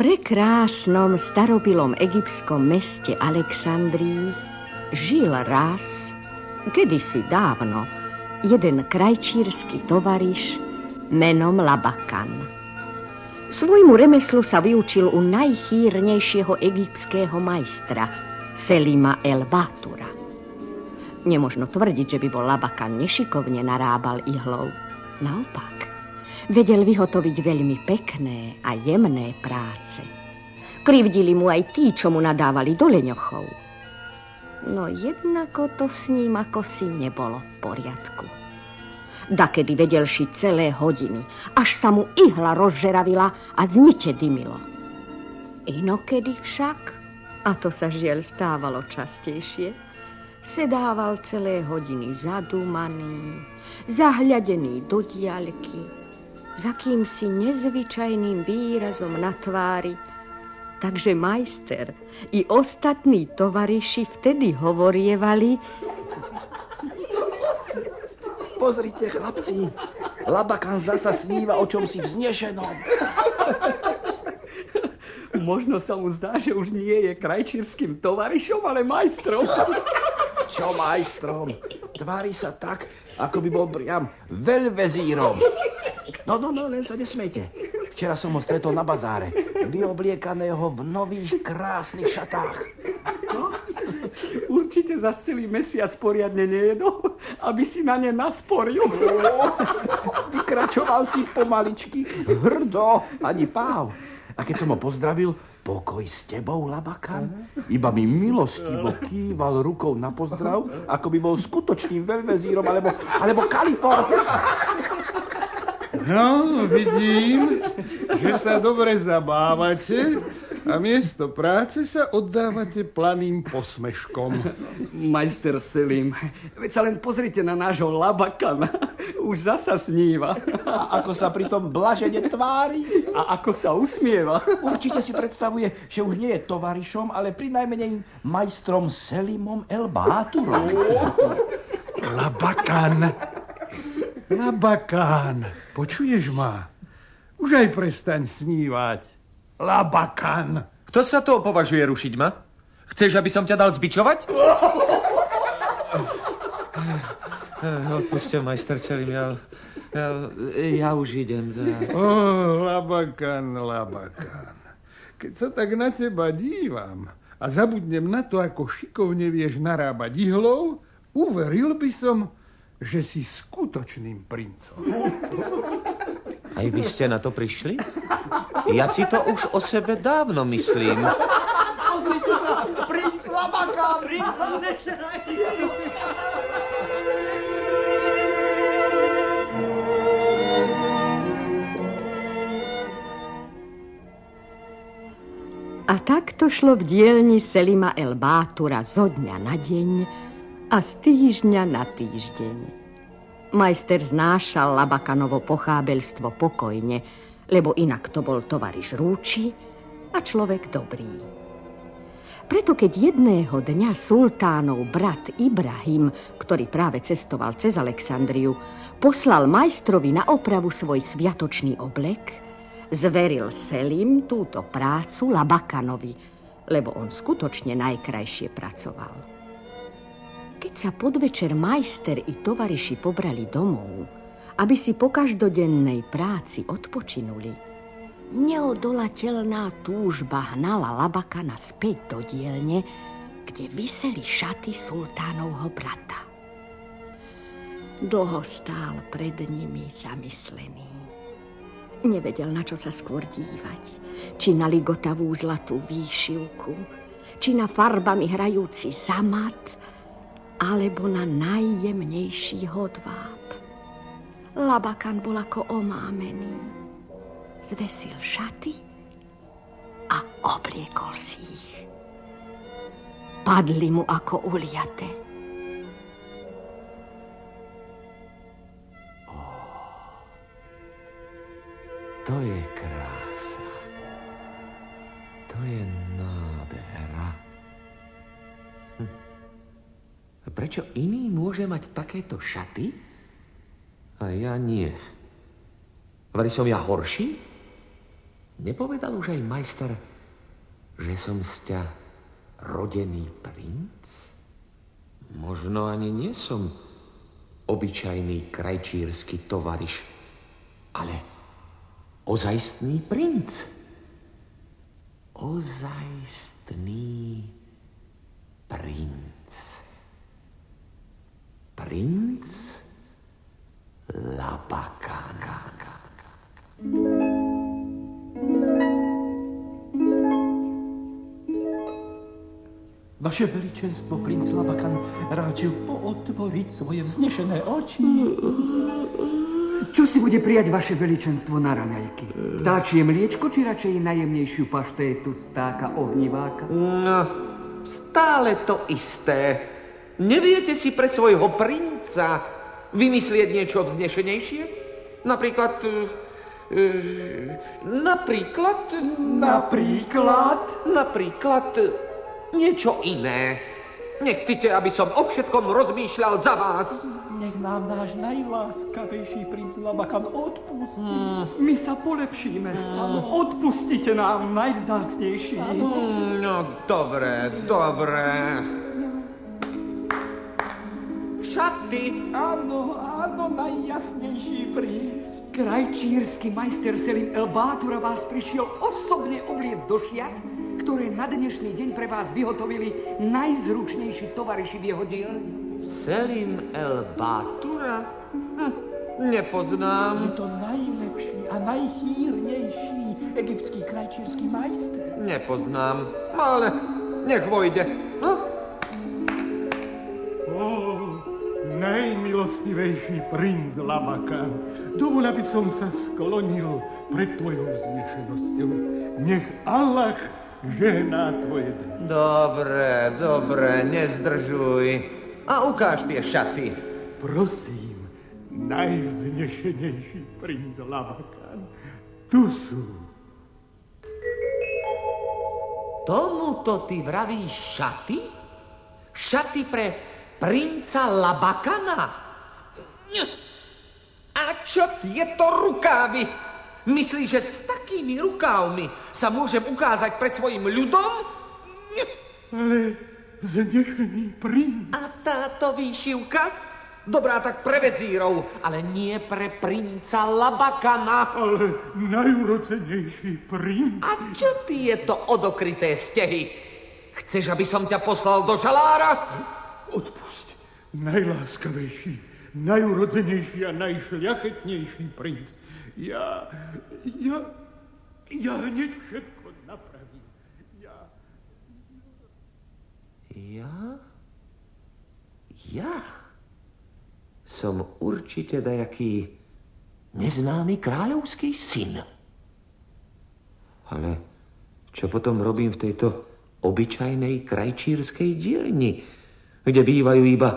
Prekrásnom starobilom egyptskom meste Alexandrii žil raz, kedysi dávno, jeden krajčírsky tovariš menom Labakan. Svojmu remeslu sa vyučil u najchýrnejšieho egyptského majstra, Selima el Batura. Nemožno tvrdiť, že by bol Labakan nešikovne narábal ihlou. Naopak, vedel vyhotoviť veľmi pekné a jemné práce. Krivdili mu aj tí, čo mu nadávali do leňochov. No jednako to s ním ako si nebolo v poriadku. Dakedy vedel šiť celé hodiny, až sa mu ihla rozžeravila a znite dymilo. Inokedy však, a to sa žiaľ stávalo častejšie, sedával celé hodiny zadúmaný, zahľadený do diaľky, za kýmsi nezvyčajným výrazom na tvári, takže majster i ostatní tovariši vtedy hovorievali... Pozrite, chlapci, Labakan zasa sníva o čom si vznešenom. Možno sa mu zdá, že už nie je krajčírským tovarišom, ale majstrom. Čo majstrom? Tvári sa tak, ako by bol priam veľvezírom. No, no, no, len sa nesmejte. Včera som ho stretol na bazáre, vyobliekaného v nových krásnych šatách. No? Určite za celý mesiac poriadne nejedol, aby si na ne nasporil. No, vykračoval si pomaličky, hrdo, ani páv. A keď som ho pozdravil, pokoj s tebou, Labakan, iba mi milostivo kýval rukou na pozdrav, ako by bol skutočným veľvezírom, alebo, alebo kalifor. No, vidím, že sa dobre zabávate a miesto práce sa oddávate planým posmeškom. Majster Selim, veď sa len pozrite na nášho labakana. Už zasa sníva. A ako sa pritom blažene tvári. A ako sa usmieva. Určite si predstavuje, že už nie je tovarišom, ale pri najmenej majstrom Selimom El Báturom. Labakan. Labakán, počuješ ma? Už aj prestaň snívať. Labakán. Kto sa to považuje rušiť ma? Chceš, aby som ťa dal zbičovať? Odpuste, majster celým, ja, ja, ja už idem. Za... Oh, Labakán, Labakán. Keď sa tak na teba dívam a zabudnem na to, ako šikovne vieš narábať ihlou, uveril by som, že si skutočným princom. Aj vy ste na to prišli? Ja si to už o sebe dávno myslím. Pozrite sa, princ Labaka! Princ A tak to šlo v dielni Selima El Bátura zo dňa na deň, a z týždňa na týždeň. Majster znášal Labakanovo pochábelstvo pokojne, lebo inak to bol tovariš rúči a človek dobrý. Preto keď jedného dňa sultánov brat Ibrahim, ktorý práve cestoval cez Alexandriu, poslal majstrovi na opravu svoj sviatočný oblek, zveril Selim túto prácu Labakanovi, lebo on skutočne najkrajšie pracoval. Keď sa podvečer majster i tovariši pobrali domov, aby si po každodennej práci odpočinuli, neodolateľná túžba hnala Labakana späť do dielne, kde vyseli šaty sultánovho brata. Dlho stál pred nimi zamyslený. Nevedel, na čo sa skôr dívať. Či na ligotavú zlatú výšivku, či na farbami hrajúci zamat, alebo na najjemnejší hodváb. Labakan bol ako omámený. Zvesil šaty a obliekol si ich. Padli mu ako uliate. To je krása. To je nádhera. Prečo iný môže mať takéto šaty A ja nie. Vari som ja horší? Nepovedal už aj majster, že som z ťa rodený princ? Možno ani nie som obyčajný krajčírsky tovariš, ale ozajstný princ. Ozajstný princ. Princ Labakana. Vaše veličenstvo, princ Labakan, ráčil pootvoriť svoje vznešené oči. Čo si bude prijať vaše veličenstvo na raňajky? Vtáčie mliečko, či radšej najjemnejšiu paštétu stáka ohniváka? No, stále to isté. Neviete si pre svojho princa vymyslieť niečo vznešenejšie? Napríklad... E, napríklad... Napríklad? Napríklad niečo iné. Nechcite, aby som o všetkom rozmýšľal za vás? Nech nám náš najláskavejší princ Labakan odpustí. Hmm. My sa polepšíme. Hmm. Odpustite nám, najvzácnejší. Hmm, no, dobre, dobre. Šaty. Áno, áno, najjasnejší princ. Krajčírsky majster Selim El Bátura vás prišiel osobne obliec do šiat ktoré na dnešný deň pre vás vyhotovili najzručnejší tovariši v jeho dielni. Selim El Batura? Hm, nepoznám. Je to najlepší a najchýrnejší egyptský krajčírsky majster. Nepoznám, ale nech vojde. Hm? Najmilostivejší princ Labakan, dovol, aby som sa sklonil pred tvojou vznešenosťou. Nech Allah žehná tvoje dny. Dobre, dobre, nezdržuj. A ukáž tie šaty. Prosím, najvznešenejší princ Lavakan, tu sú. Tomuto ty vravíš šaty? Šaty pre princa Labakana? A čo tieto rukávy? Myslíš, že s takými rukávmi sa môžem ukázať pred svojim ľudom? Ale vznešený princ. A táto výšivka? Dobrá, tak pre vezírov, ale nie pre princa Labakana. Ale najúrodzenejší princ. A čo tieto odokryté stehy? Chceš, aby som ťa poslal do žalára? Odpusť, najláskavejší, najúrodzenejší a najšľachetnejší princ. Ja, ja, ja hneď všetko napravím. Ja... Ja? Ja? Som určite dajaký neznámy kráľovský syn. Ale čo potom robím v tejto obyčajnej krajčírskej dielni, kde bývajú iba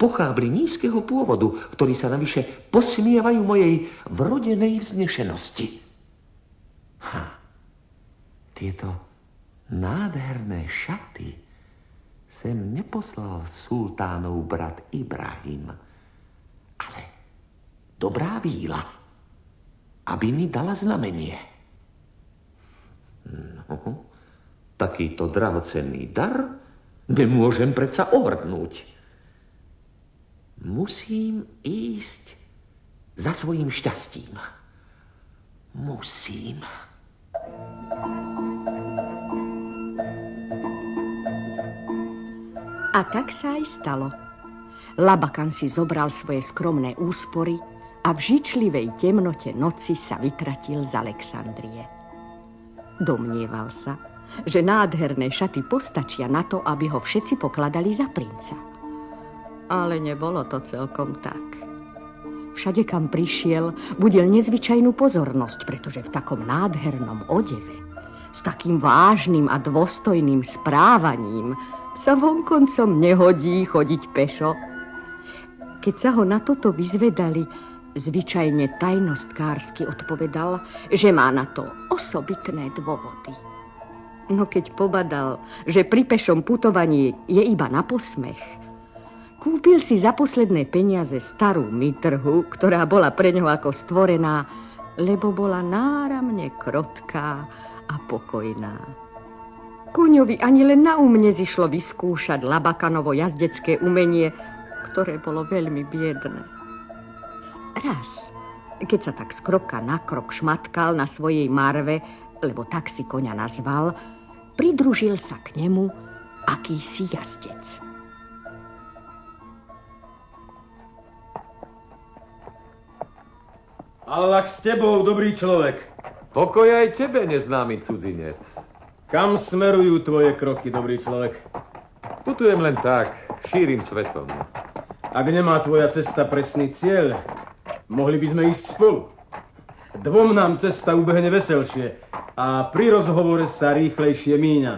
pochábli nízkeho pôvodu, ktorí sa navyše posmievajú mojej vrodenej vznešenosti. Ha, tieto nádherné šaty sem neposlal sultánov brat Ibrahim, ale dobrá víla, aby mi dala znamenie. No, takýto drahocenný dar nemôžem predsa ohrdnúť. Musím ísť za svojím šťastím. Musím. A tak sa aj stalo. Labakan si zobral svoje skromné úspory a v žičlivej temnote noci sa vytratil z Alexandrie. Domnieval sa, že nádherné šaty postačia na to, aby ho všetci pokladali za princa. Ale nebolo to celkom tak. Všade, kam prišiel, budil nezvyčajnú pozornosť, pretože v takom nádhernom odeve, s takým vážnym a dôstojným správaním sa vonkoncom nehodí chodiť pešo. Keď sa ho na toto vyzvedali, zvyčajne tajnostkársky odpovedal, že má na to osobitné dôvody. No keď pobadal, že pri pešom putovaní je iba na posmech, Kúpil si za posledné peniaze starú mitrhu, ktorá bola pre ňo ako stvorená, lebo bola náramne krotká a pokojná. Kuňovi ani len na umne zišlo vyskúšať Labakanovo jazdecké umenie, ktoré bolo veľmi biedne. Raz, keď sa tak z kroka na krok šmatkal na svojej marve, lebo tak si koňa nazval, pridružil sa k nemu akýsi jazdec. Allah s tebou, dobrý človek. Pokoj aj tebe, neznámy cudzinec. Kam smerujú tvoje kroky, dobrý človek? Putujem len tak, šírim svetom. Ak nemá tvoja cesta presný cieľ, mohli by sme ísť spolu. Dvom nám cesta ubehne veselšie a pri rozhovore sa rýchlejšie míňa.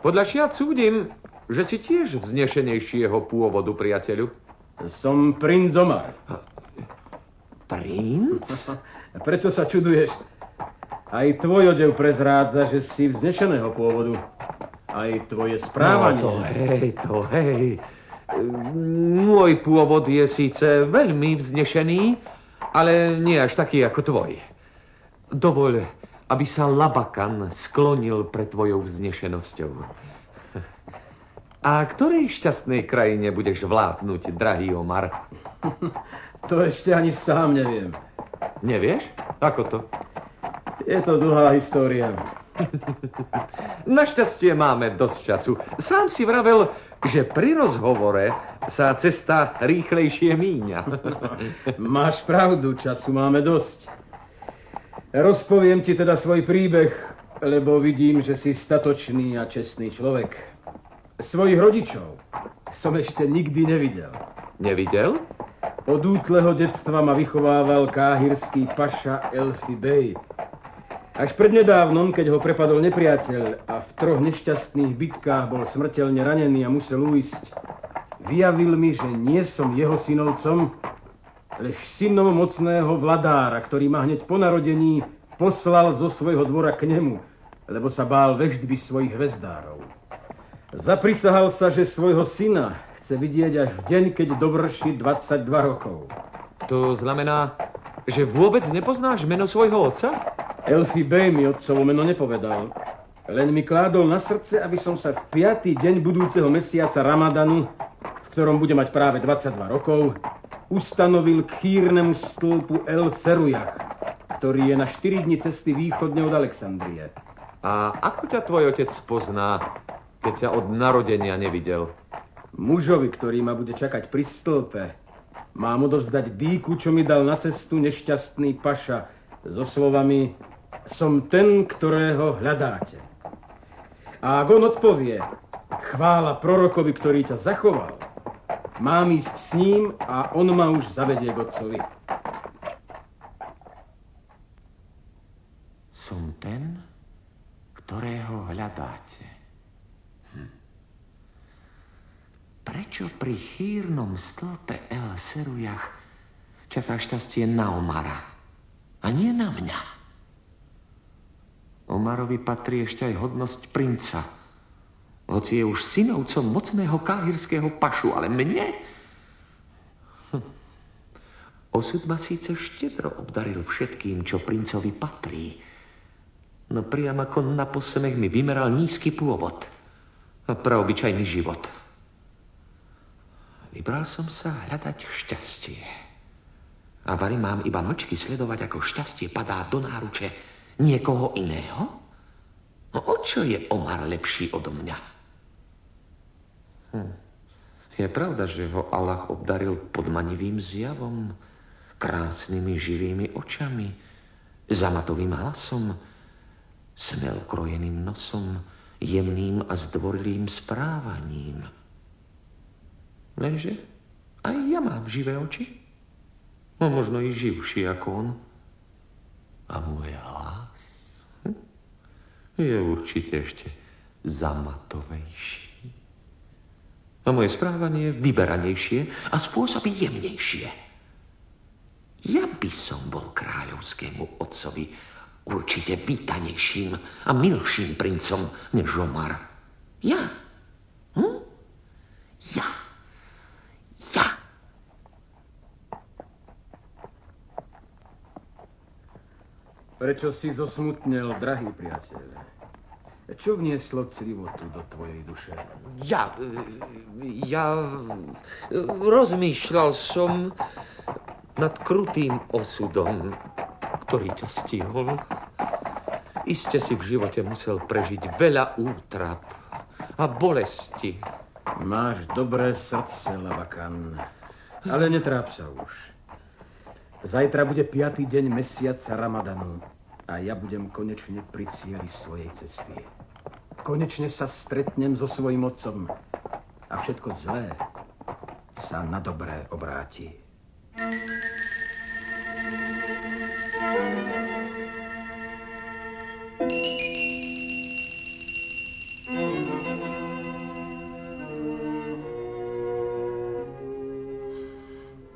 Podľa šiat súdim, že si tiež vznešenejšieho pôvodu, priateľu. Som princ Omar. Princ? Prečo sa čuduješ? Aj tvoj odev prezrádza, že si vznešeného pôvodu. Aj tvoje správanie. No to hej, to hej. Môj pôvod je síce veľmi vznešený, ale nie až taký ako tvoj. Dovoľ, aby sa Labakan sklonil pred tvojou vznešenosťou. A ktorej šťastnej krajine budeš vládnuť, drahý Omar? To ešte ani sám neviem. Nevieš? Ako to? Je to dlhá história. Našťastie máme dosť času. Sám si vravel, že pri rozhovore sa cesta rýchlejšie míňa. Máš pravdu, času máme dosť. Rozpoviem ti teda svoj príbeh, lebo vidím, že si statočný a čestný človek. Svojich rodičov som ešte nikdy nevidel. Nevidel? Od útleho detstva ma vychovával káhirský paša Elfi Bey. Až prednedávnom, keď ho prepadol nepriateľ a v troch nešťastných bitkách bol smrteľne ranený a musel uísť, vyjavil mi, že nie som jeho synovcom, lež synom mocného vladára, ktorý ma hneď po narodení poslal zo svojho dvora k nemu, lebo sa bál veždby svojich hvezdárov. Zaprisahal sa, že svojho syna, chce vidieť až v deň, keď dovrší 22 rokov. To znamená, že vôbec nepoznáš meno svojho otca? Elfie Bay mi otcovo meno nepovedal. Len mi kládol na srdce, aby som sa v piatý deň budúceho mesiaca Ramadanu, v ktorom bude mať práve 22 rokov, ustanovil k chýrnemu stĺpu El Serujach, ktorý je na 4 dni cesty východne od Alexandrie. A ako ťa tvoj otec pozná, keď ťa od narodenia nevidel? Mužovi, ktorý ma bude čakať pri stĺpe, mám odovzdať dýku, čo mi dal na cestu nešťastný paša so slovami Som ten, ktorého hľadáte. A ak on odpovie, chvála prorokovi, ktorý ťa zachoval, mám ísť s ním a on ma už zavedie k otcovi. Som ten, ktorého hľadáte. Prečo pri chýrnom stĺpe El Serujach čaká šťastie na Omara a nie na mňa? Omarovi patrí ešte aj hodnosť princa, hoci je už synovcom mocného káhirského pašu, ale mne... Hm. Osud ma síce štedro obdaril všetkým, čo princovi patrí, no priam ako na posemech mi vymeral nízky pôvod a praobyčajný život. Vybral som sa hľadať šťastie. A bari mám iba mlčky sledovať, ako šťastie padá do náruče niekoho iného? No o čo je Omar lepší odo mňa? Hm. Je pravda, že ho Allah obdaril podmanivým zjavom, krásnymi živými očami, zamatovým hlasom, smel krojeným nosom, jemným a zdvorilým správaním. Lenže aj ja mám živé oči. No možno i živší ako on. A môj hlas hm, je určite ešte zamatovejší a moje správanie vyberanejšie a spôsoby jemnejšie. Ja by som bol kráľovskému otcovi určite vítanejším a milším princom než Omar. Ja. Hm? Ja. Prečo si zosmutnel, drahý priateľ? Čo vnieslo crivotu do tvojej duše? Ja, ja rozmýšľal som nad krutým osudom, ktorý ťa stihol. Iste si v živote musel prežiť veľa útrap a bolesti. Máš dobré srdce, Lavakan, ale netráp sa už. Zajtra bude piatý deň mesiaca Ramadanu a ja budem konečne pri cieli svojej cesty. Konečne sa stretnem so svojim otcom a všetko zlé sa na dobré obráti.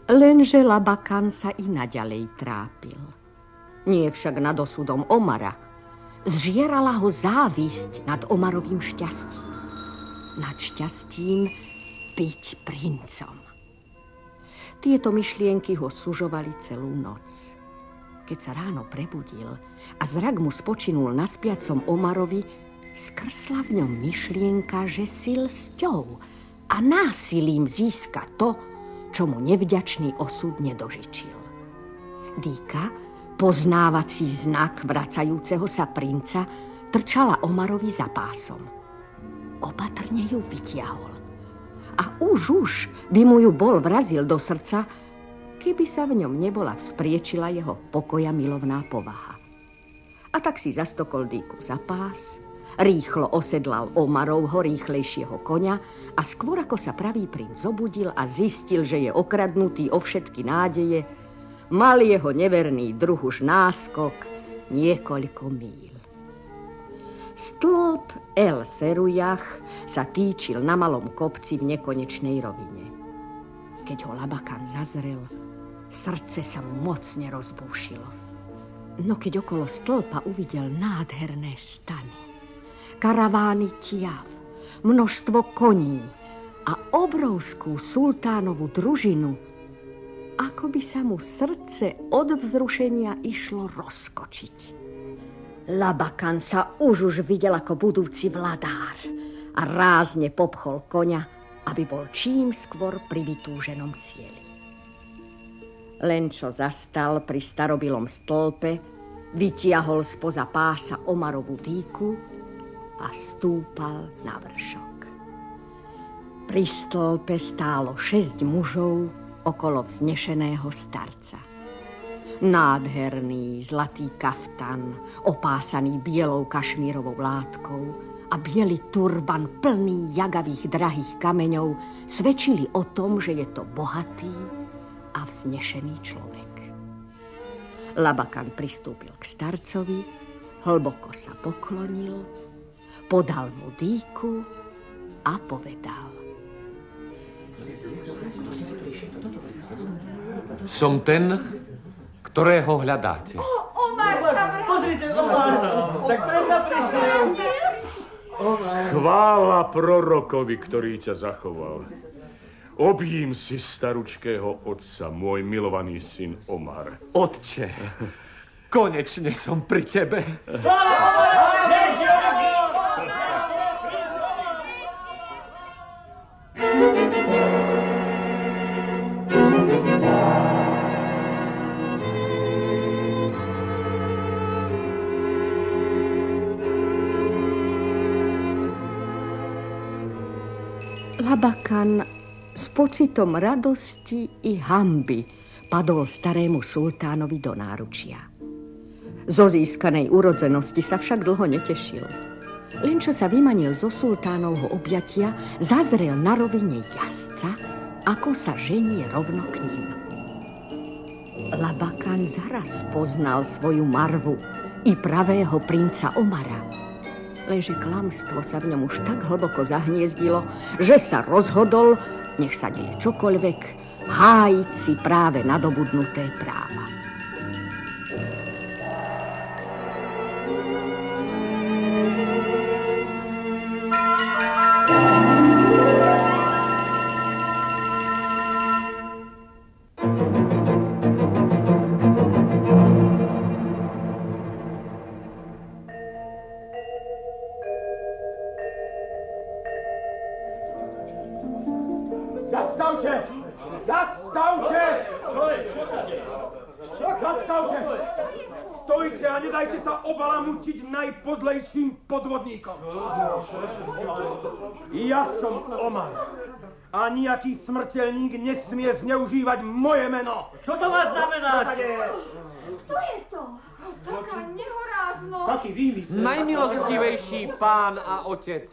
Lenže Labakan sa i naďalej trápil. Nie však nad osudom Omara. Zžierala ho závisť nad Omarovým šťastím. Nad šťastím byť princom. Tieto myšlienky ho sužovali celú noc. Keď sa ráno prebudil a zrak mu spočinul na spiacom Omarovi, skrsla v ňom myšlienka, že si lsťou a násilím získa to, čo mu nevďačný osud nedožičil. Dýka, poznávací znak vracajúceho sa princa, trčala Omarovi za pásom. Opatrne ju vytiahol. A už už by mu ju bol vrazil do srdca, keby sa v ňom nebola vzpriečila jeho pokoja milovná povaha. A tak si zastokol dýku za pás, rýchlo osedlal Omarovho rýchlejšieho konia a skôr ako sa pravý princ zobudil a zistil, že je okradnutý o všetky nádeje, mal jeho neverný druh už náskok niekoľko míl. Stĺp El Serujach sa týčil na malom kopci v nekonečnej rovine. Keď ho Labakan zazrel, srdce sa mu mocne rozbúšilo. No keď okolo stĺpa uvidel nádherné stany, karavány tiav, množstvo koní a obrovskú sultánovú družinu, ako by sa mu srdce od vzrušenia išlo rozkočiť. Labakan sa už už videl ako budúci vladár a rázne popchol konia, aby bol čím skôr pri vytúženom cieli. Len čo zastal pri starobilom stĺpe, vytiahol spoza pása Omarovú dýku a stúpal na vršok. Pri stĺpe stálo šesť mužov okolo vznešeného starca. Nádherný zlatý kaftan, opásaný bielou kašmírovou látkou a biely turban plný jagavých drahých kameňov svedčili o tom, že je to bohatý a vznešený človek. Labakan pristúpil k starcovi, hlboko sa poklonil podal mu dýku a povedal. Som ten, ktorého hľadáte. O, Omar sa vrátil. Pozrite, Omar. Tak predsa prišiel. Chvála prorokovi, ktorý ťa zachoval. Objím si staručkého otca, môj milovaný syn Omar. Otče, konečne som pri tebe. Labakan s pocitom radosti i hamby padol starému sultánovi do náručia. Zo získanej urodzenosti sa však dlho netešil. Len čo sa vymanil zo sultánovho objatia, zazrel na rovine jazdca, ako sa ženie rovno k ním. Labakan zaraz poznal svoju marvu i pravého princa Omara lenže klamstvo sa v ňom už tak hlboko zahniezdilo, že sa rozhodol, nech sa deje čokoľvek, hájiť si práve nadobudnuté práva. Ja som Omar. A nejaký smrteľník nesmie zneužívať moje meno. Čo to má znamenať? Kto je to? Taká nehoráznosť. Taký výmysel. Najmilostivejší pán a otec,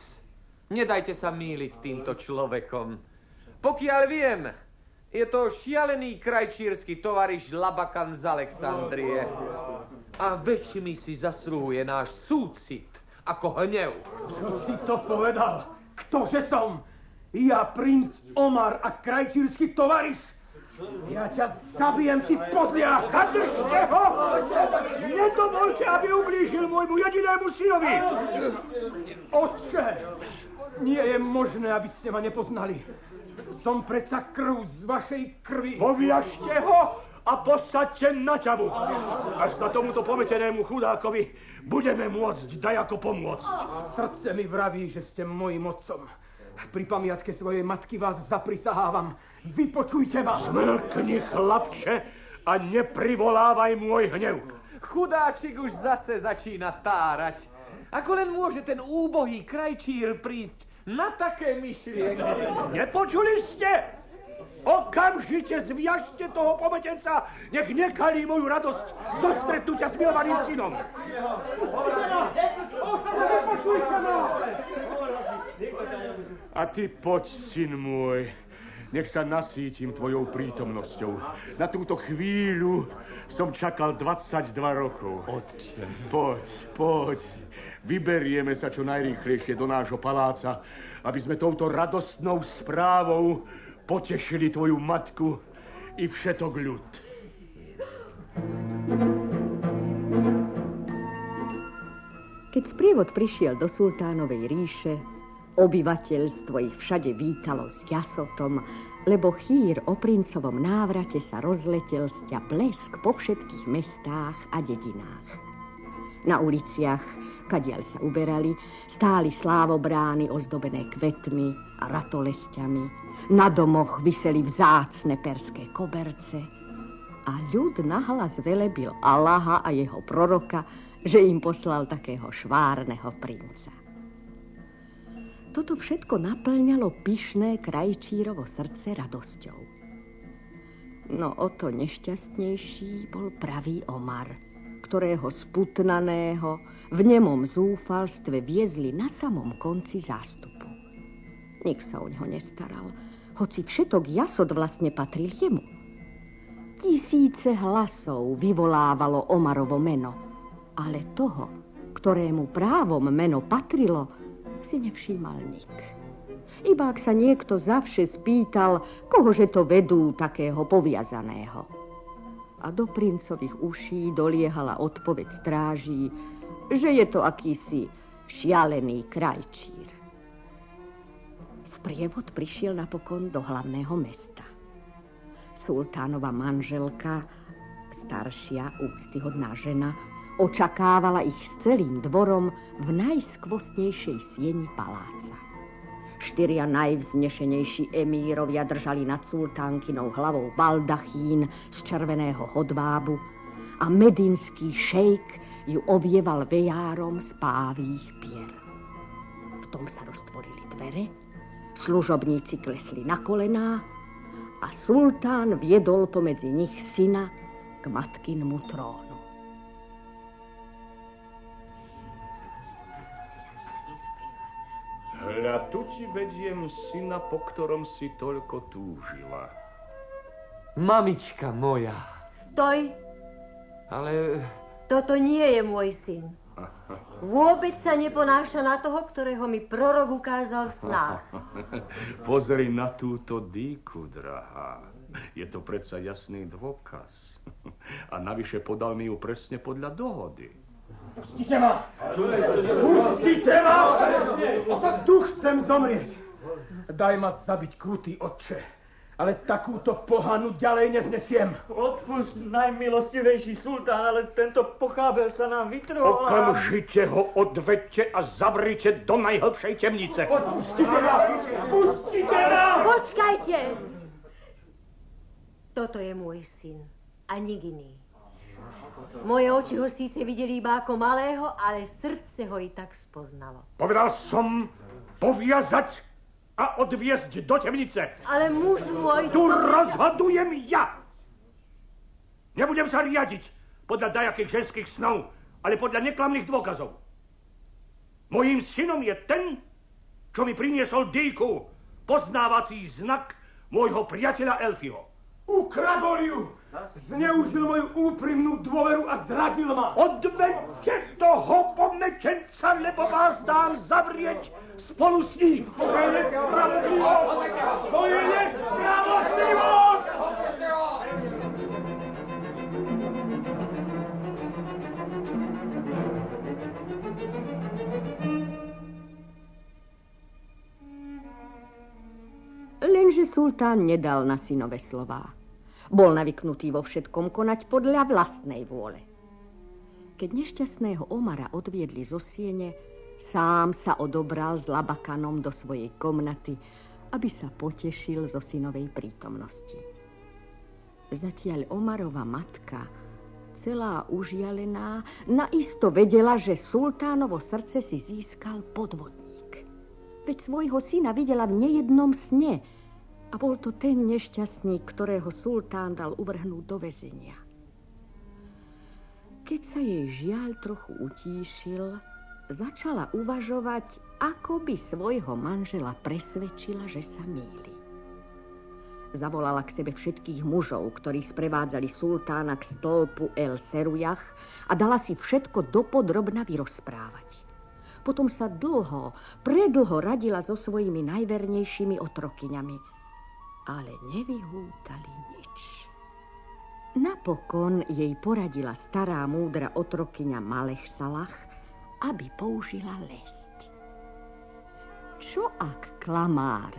nedajte sa míliť týmto človekom. Pokiaľ viem, je to šialený krajčírsky tovariš Labakan z Alexandrie. A väčšimi si zasluhuje náš súcit ako hnev. Čo si to povedal? Ktože som? Ja, princ Omar a krajčírsky tovariš? Ja ťa zabijem, ty podlia! Zadržte ho! Nedovolte, aby ublížil môjmu jedinému synovi! Oče! Nie je možné, aby ste ma nepoznali. Som predsa krv z vašej krvi. Poviažte ho a posaďte na ťavu. Až na tomuto pometenému chudákovi budeme môcť dajako pomôcť. Srdce mi vraví, že ste mojim otcom. Pri pamiatke svojej matky vás zaprisahávam. Vypočujte ma. Zmlkni, chlapče, a neprivolávaj môj hnev. Chudáčik už zase začína tárať. Ako len môže ten úbohý krajčír prísť na také myšlienky? Nepočuli ste? Okamžite zviažte toho pometenca, nech nekalí moju radosť zo stretnutia s milovaným synom. A ty poď, syn môj, nech sa nasítim tvojou prítomnosťou. Na túto chvíľu som čakal 22 rokov. Otče. Poď, poď. Vyberieme sa čo najrýchlejšie do nášho paláca, aby sme touto radostnou správou potešili tvoju matku i všetok ľud. Keď sprievod prišiel do sultánovej ríše, obyvateľstvo ich všade vítalo s jasotom, lebo chýr o princovom návrate sa rozletel sťa blesk po všetkých mestách a dedinách. Na uliciach, kadiaľ sa uberali, stáli slávobrány ozdobené kvetmi a ratolestiami. Na domoch vyseli vzácne perské koberce a ľud nahlas velebil Allaha a jeho proroka, že im poslal takého švárneho princa. Toto všetko naplňalo pyšné krajčírovo srdce radosťou. No o to nešťastnejší bol pravý Omar, ktorého sputnaného v nemom zúfalstve viezli na samom konci zástupu. Nik sa o ňo nestaral, hoci všetok jasod vlastne patril jemu. Tisíce hlasov vyvolávalo Omarovo meno, ale toho, ktorému právom meno patrilo, si nevšímal nik. Iba ak sa niekto zavše spýtal, kohože to vedú takého poviazaného. A do princových uší doliehala odpoveď stráží, že je to akýsi šialený krajčír. Sprievod prišiel napokon do hlavného mesta. Sultánova manželka, staršia, úctyhodná žena, Očakávala ich s celým dvorom v najskvostnejšej sieni paláca. Štyria najvznešenejší emírovia držali nad sultánkinou hlavou baldachín z červeného hodvábu a medinský šejk ju ovieval vejárom z pávých pier. V tom sa roztvorili dvere, služobníci klesli na kolená a sultán viedol pomedzi nich syna k matkinmu trónu. Hľa, tu ti vediem syna, po ktorom si toľko túžila. Mamička moja. Stoj. Ale... Toto nie je môj syn. Vôbec sa neponáša na toho, ktorého mi prorok ukázal v snách. Pozri na túto dýku, drahá. Je to predsa jasný dôkaz. A navyše podal mi ju presne podľa dohody. Pustite ma! Pustite ma! Tu chcem zomrieť. Daj ma zabiť krutý otče. Ale takúto pohanu ďalej neznesiem. Odpust, najmilostivejší sultán, ale tento pochábel sa nám vytrhol. Okamžite ho odvedte a zavrite do najhlbšej temnice. Pustite ma! Pustite ma! Počkajte! Toto je môj syn a nik iný. Moje oči ho síce videli iba ako malého, ale srdce ho i tak spoznalo. Povedal som poviazať a odviezť do temnice. Ale muž môj... Tu rozhodujem ja. Nebudem sa riadiť podľa dajakých ženských snov, ale podľa neklamných dôkazov. Mojím synom je ten, čo mi priniesol dýku, poznávací znak môjho priateľa Elfiho. Ukradol ju! Zneužil moju úprimnú dôveru a zradil ma! Odvedte toho pomečenca, lebo vás dám zavrieť spolu s ním! To je nespravodlivosť! To je nespravodlivosť! Lenže sultán nedal na synové slová. Bol navyknutý vo všetkom konať podľa vlastnej vôle. Keď nešťastného Omara odviedli zo siene, sám sa odobral s Labakanom do svojej komnaty, aby sa potešil zo synovej prítomnosti. Zatiaľ Omarova matka, celá užialená, naisto vedela, že sultánovo srdce si získal podvodník. Veď svojho syna videla v nejednom sne a bol to ten nešťastník, ktorého sultán dal uvrhnúť do väzenia. Keď sa jej žiaľ trochu utíšil, začala uvažovať, ako by svojho manžela presvedčila, že sa míli. Zavolala k sebe všetkých mužov, ktorí sprevádzali sultána k stĺpu El Serujach a dala si všetko dopodrobna vyrozprávať. Potom sa dlho, predlho radila so svojimi najvernejšími otrokyňami, ale nevyhútali nič. Napokon jej poradila stará múdra otrokyňa Malech Salach, aby použila lesť. Čo ak klamár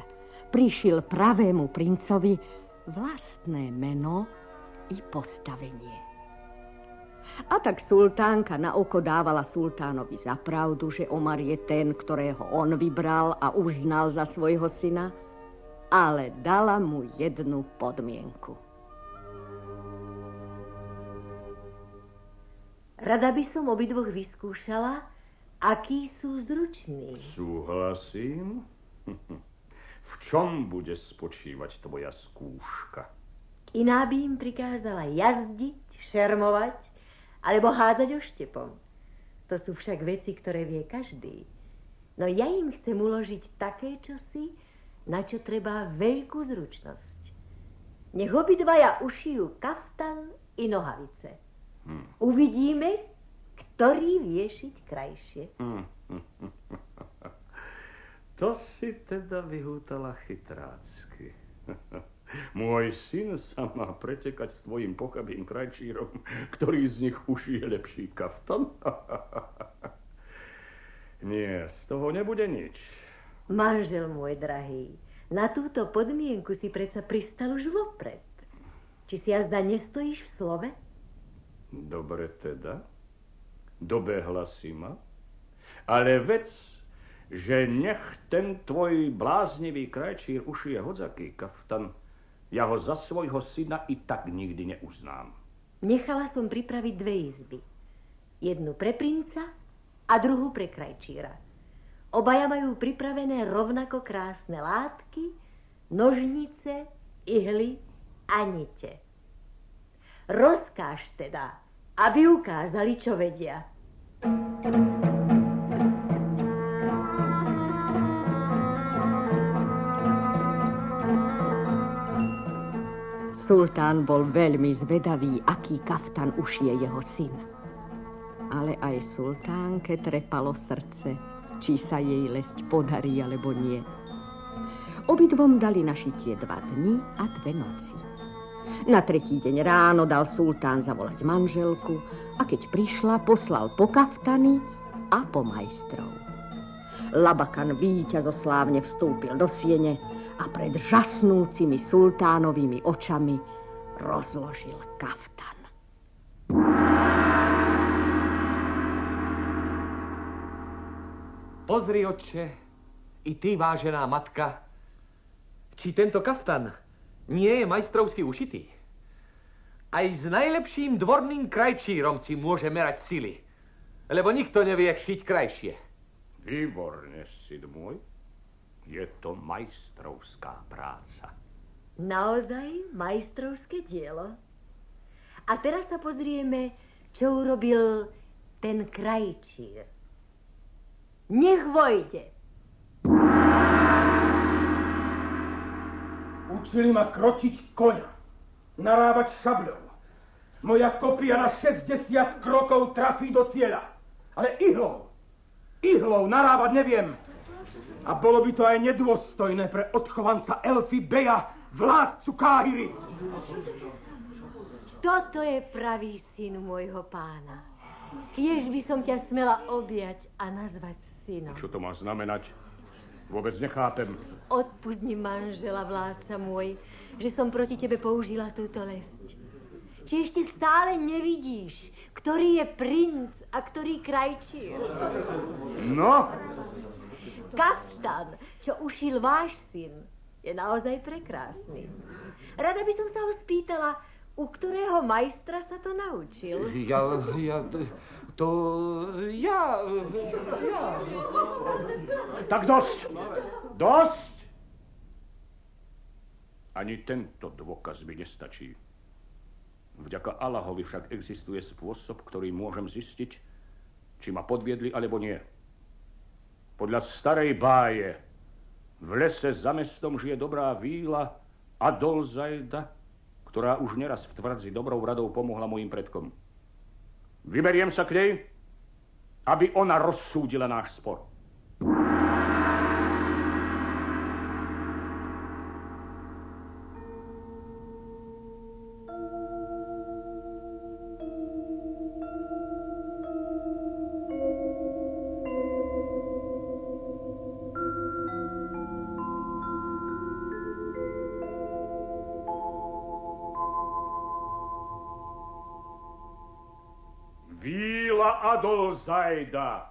prišiel pravému princovi vlastné meno i postavenie? A tak sultánka na oko dávala sultánovi za pravdu, že Omar je ten, ktorého on vybral a uznal za svojho syna, ale dala mu jednu podmienku. Rada by som obidvoch vyskúšala, akí sú zruční. Súhlasím. V čom bude spočívať tvoja skúška? Iná by im prikázala jazdiť, šermovať alebo hádzať oštepom. To sú však veci, ktoré vie každý. No ja im chcem uložiť také čosi, na čo treba veľkú zručnosť. Nech obidvaja ušijú kaftan i nohavice. Hmm. Uvidíme, ktorý vie šiť krajšie. Hmm. To si teda vyhútala chytrácky. Môj syn sa má pretekať s tvojim pochabým krajčírom, ktorý z nich ušije lepší kaftan. Nie, z toho nebude nič. Manžel môj drahý, na túto podmienku si predsa pristal už vopred. Či si jazda nestojíš v slove? Dobre teda. Dobehla si ma. Ale vec, že nech ten tvoj bláznivý krajčír ušije hodzaký kaftan, ja ho za svojho syna i tak nikdy neuznám. Nechala som pripraviť dve izby. Jednu pre princa a druhú pre krajčíra. Obaja majú pripravené rovnako krásne látky, nožnice, ihly a nite. Rozkáž teda, aby ukázali, čo vedia. Sultán bol veľmi zvedavý, aký kaftan ušie jeho syn. Ale aj sultánke trepalo srdce, či sa jej lesť podarí alebo nie. Obidvom dali na šitie dva dni a dve noci. Na tretí deň ráno dal sultán zavolať manželku a keď prišla, poslal po kaftany a po majstrov. Labakan víťazoslávne vstúpil do siene a pred žasnúcimi sultánovými očami rozložil kaftan. Pozri, oče, i ty, vážená matka, či či tento kaftan nie je majstrovsky ušitý. Aj s najlepším dvorným krajčírom si môže merať sily, lebo nikto nevie šiť krajšie. Výborne, syn môj. Je to majstrovská práca. Naozaj majstrovské dielo. A teraz sa pozrieme, čo urobil ten krajčír. Nech vojde. Učili ma krotiť koňa, narábať šabľou. Moja kopia na 60 krokov trafí do cieľa. Ale ihlou, ihlou narábať neviem. A bolo by to aj nedôstojné pre odchovanca Elfy Beja, vládcu Káhyry. Toto je pravý syn môjho pána. Kiež by som ťa smela objať a nazvať synom. Čo to má znamenať? Vôbec nechápem. Odpust mi, manžela, vládca môj, že som proti tebe použila túto lesť. Či ešte stále nevidíš, ktorý je princ a ktorý krajčír? No? Kaftan, čo ušil váš syn, je naozaj prekrásny. Rada by som sa ho spýtala, u ktorého majstra sa to naučil? Ja, ja, to... ja... ja... Tak dosť! Dosť! Ani tento dôkaz mi nestačí. Vďaka Allahovi však existuje spôsob, ktorý môžem zistiť, či ma podviedli alebo nie. Podľa starej báje v lese za mestom žije dobrá víla Adolzajda, ktorá už neraz v tvrdzi dobrou radou pomohla mojim predkom. Vyberiem sa k nej, aby ona rozsúdila náš spor. Zajda.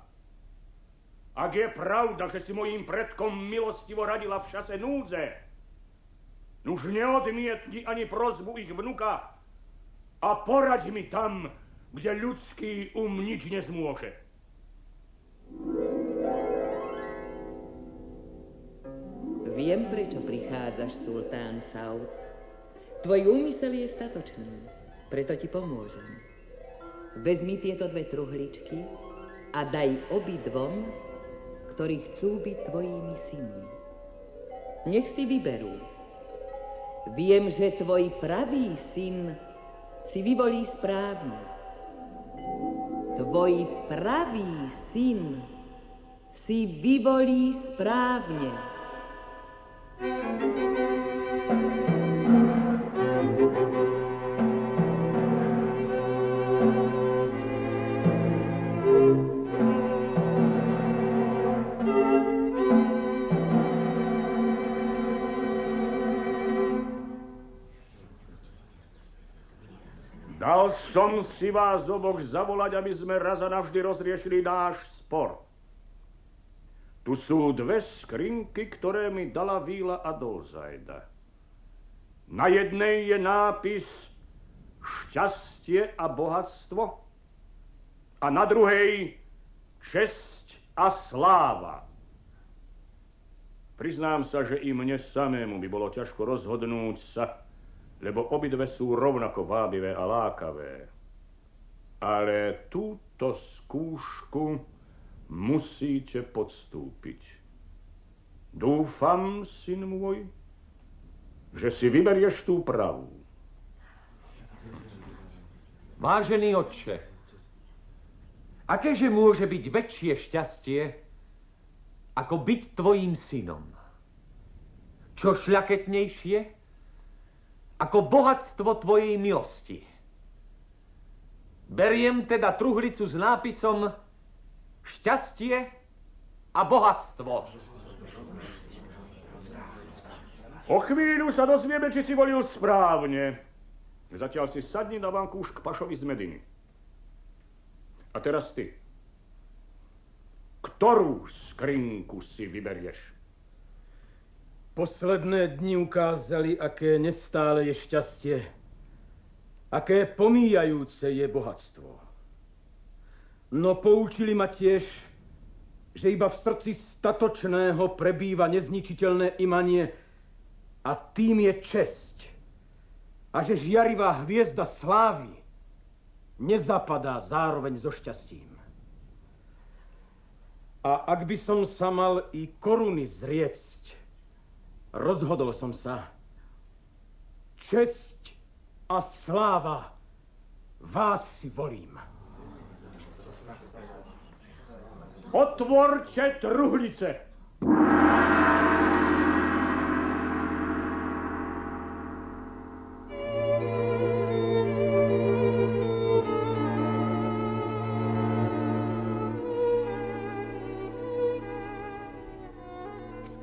Ak je pravda, že si mojím predkom milostivo radila v čase núdze, už neodmietni ani prozbu ich vnuka a poraď mi tam, kde ľudský um nič nezmôže. Viem, prečo prichádzaš, sultán Saud. Tvoj úmysel je statočný, preto ti pomôžem. Vezmi tieto dve truhličky a daj obidvom, ktorí chcú byť tvojimi synmi. Nech si vyberú. Viem, že tvoj pravý syn si vyvolí správne. Tvoj pravý syn si vyvolí správne. Dal som si vás oboch zavolať, aby sme raz a navždy rozriešili náš spor. Tu sú dve skrinky, ktoré mi dala Víla Adolzajda. Na jednej je nápis šťastie a bohatstvo a na druhej česť a sláva. Priznám sa, že i mne samému by bolo ťažko rozhodnúť sa, lebo obidve sú rovnako vábivé a lákavé. Ale túto skúšku musíte podstúpiť. Dúfam, syn môj, že si vyberieš tú pravú. Vážený otče, akéže môže byť väčšie šťastie, ako byť tvojim synom? Čo šľaketnejšie, ako bohatstvo tvojej milosti. Beriem teda truhlicu s nápisom šťastie a bohatstvo. O chvíľu sa dozvieme, či si volil správne. Zatiaľ si sadni na vankúš k Pašovi z Mediny. A teraz ty. Ktorú skrinku si vyberieš? Posledné dni ukázali, aké nestále je šťastie, aké pomíjajúce je bohatstvo. No poučili ma tiež, že iba v srdci statočného prebýva nezničiteľné imanie a tým je česť. A že žiarivá hviezda slávy nezapadá zároveň so šťastím. A ak by som sa mal i koruny zriecť, rozhodol som sa. Česť a sláva vás si volím. Otvorte truhlice!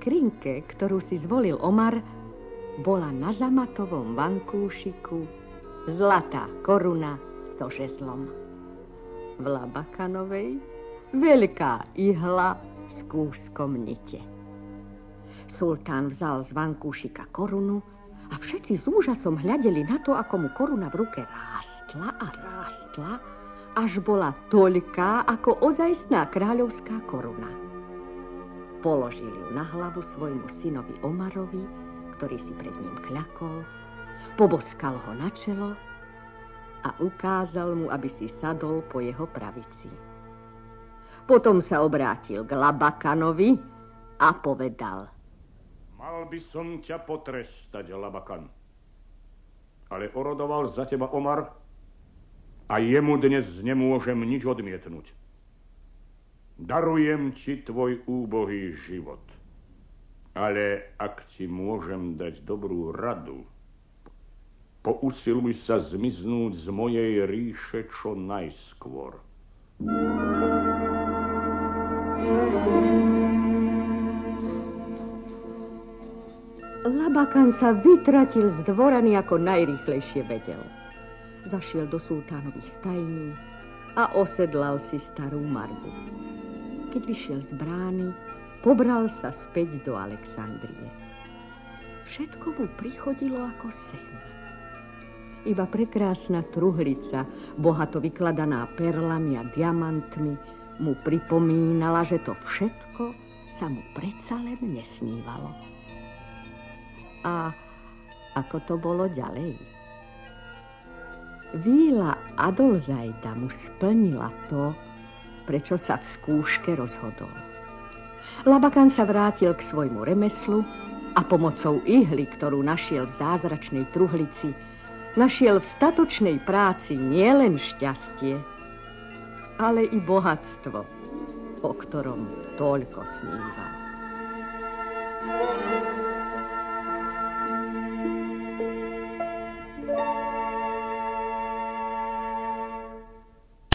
Skrinke, ktorú si zvolil Omar, bola na zamatovom vankúšiku zlatá koruna so žezlom. V Labakanovej veľká ihla s kúskom nite. Sultán vzal z vankúšika korunu a všetci s úžasom hľadeli na to, ako mu koruna v ruke rástla a rástla, až bola toľká ako ozajstná kráľovská koruna. Položil ju na hlavu svojmu synovi Omarovi, ktorý si pred ním kľakol, poboskal ho na čelo a ukázal mu, aby si sadol po jeho pravici. Potom sa obrátil k Labakanovi a povedal. Mal by som ťa potrestať, Labakan. Ale orodoval za teba Omar a jemu dnes nemôžem nič odmietnúť. Darujem ti tvoj úbohý život. Ale ak ti môžem dať dobrú radu, pousiluj sa zmiznúť z mojej ríše čo najskôr. Labakan sa vytratil z dvorany ako najrýchlejšie vedel. Zašiel do sultánových stajní a osedlal si starú marbu keď vyšiel z brány, pobral sa späť do Alexandrie. Všetko mu prichodilo ako sen. Iba prekrásna truhlica, bohato vykladaná perlami a diamantmi, mu pripomínala, že to všetko sa mu predsa len nesnívalo. A ako to bolo ďalej? Víla Adolzajda mu splnila to, prečo sa v skúške rozhodol. Labakan sa vrátil k svojmu remeslu a pomocou ihly, ktorú našiel v zázračnej truhlici, našiel v statočnej práci nielen šťastie, ale i bohatstvo, o ktorom toľko sníval. thank you